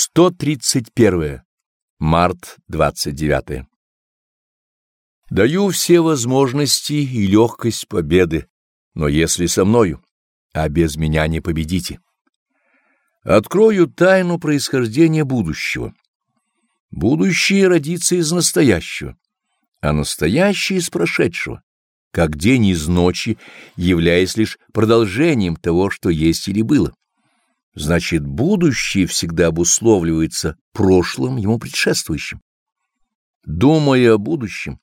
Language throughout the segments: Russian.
131. Март 29. Даю все возможности и легкость победы, но если со мною, а без меня не победите. Открою тайну происхождения будущего. Будущее родится из настоящего, а настоящее из прошедшего, как день из ночи, являясь лишь продолжением того, что есть или было. Значит, будущее всегда обусловливается прошлым ему предшествующим. Думая о будущем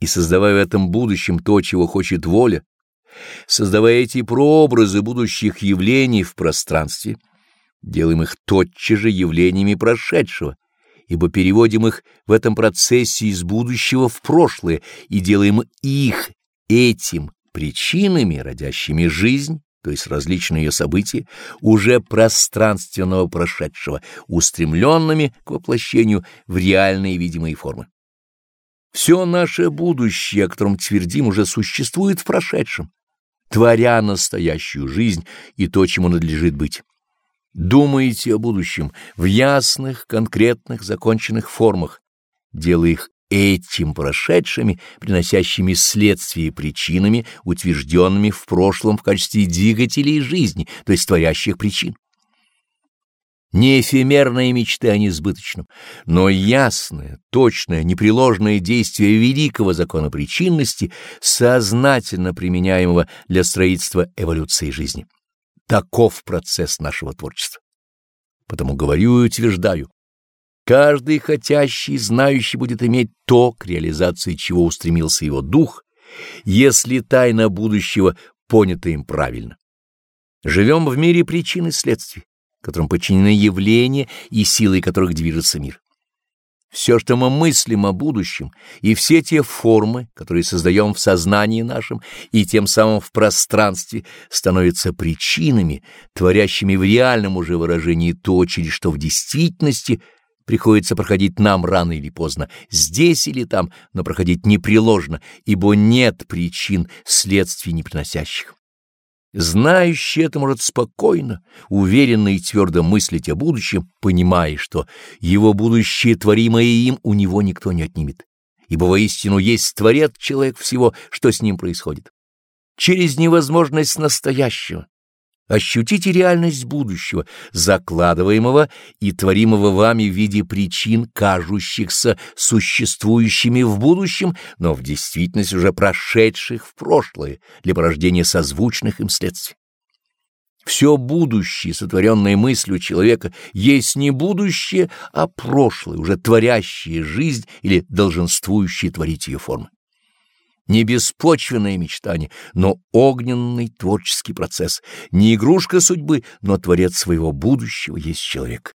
и создавая в этом будущем то, чего хочет воля, создавая эти прообразы будущих явлений в пространстве, делаем их тотчас же явлениями прошедшего, ибо переводим их в этом процессе из будущего в прошлое и делаем их этим причинами, родящими жизнь, то есть различные ее события, уже пространственного прошедшего, устремленными к воплощению в реальные видимые формы. Все наше будущее, о котором твердим, уже существует в прошедшем, творя настоящую жизнь и то, чему надлежит быть. Думаете о будущем в ясных, конкретных, законченных формах, делая их этим прошедшими, приносящими следствия причинами, утвержденными в прошлом в качестве двигателей жизни, то есть творящих причин. Не эфемерные мечты о несбыточном, но ясное, точное, непреложное действие великого закона причинности, сознательно применяемого для строительства эволюции жизни. Таков процесс нашего творчества. Потому говорю и утверждаю, Каждый хотящий, знающий будет иметь то, к реализации чего устремился его дух, если тайна будущего понята им правильно. Живем в мире причин и следствий, которым подчинены явления и силой которых движется мир. Все, что мы мыслим о будущем, и все те формы, которые создаем в сознании нашем и тем самым в пространстве, становятся причинами, творящими в реальном уже выражении то, через что в действительности – приходится проходить нам рано или поздно, здесь или там, но проходить непреложно, ибо нет причин следствий не приносящих. Знающий это может спокойно, уверенно и твердо мыслить о будущем, понимая, что его будущее, творимое им, у него никто не отнимет, ибо воистину есть творец человек всего, что с ним происходит. Через невозможность настоящего, Ощутите реальность будущего, закладываемого и творимого вами в виде причин, кажущихся существующими в будущем, но в действительности уже прошедших в прошлое для порождения созвучных им следствий. Все будущее, сотворенное мыслью человека, есть не будущее, а прошлое, уже творящее жизнь или долженствующее творить ее формы не беспочвенное мечтание, но огненный творческий процесс, не игрушка судьбы, но творец своего будущего есть человек.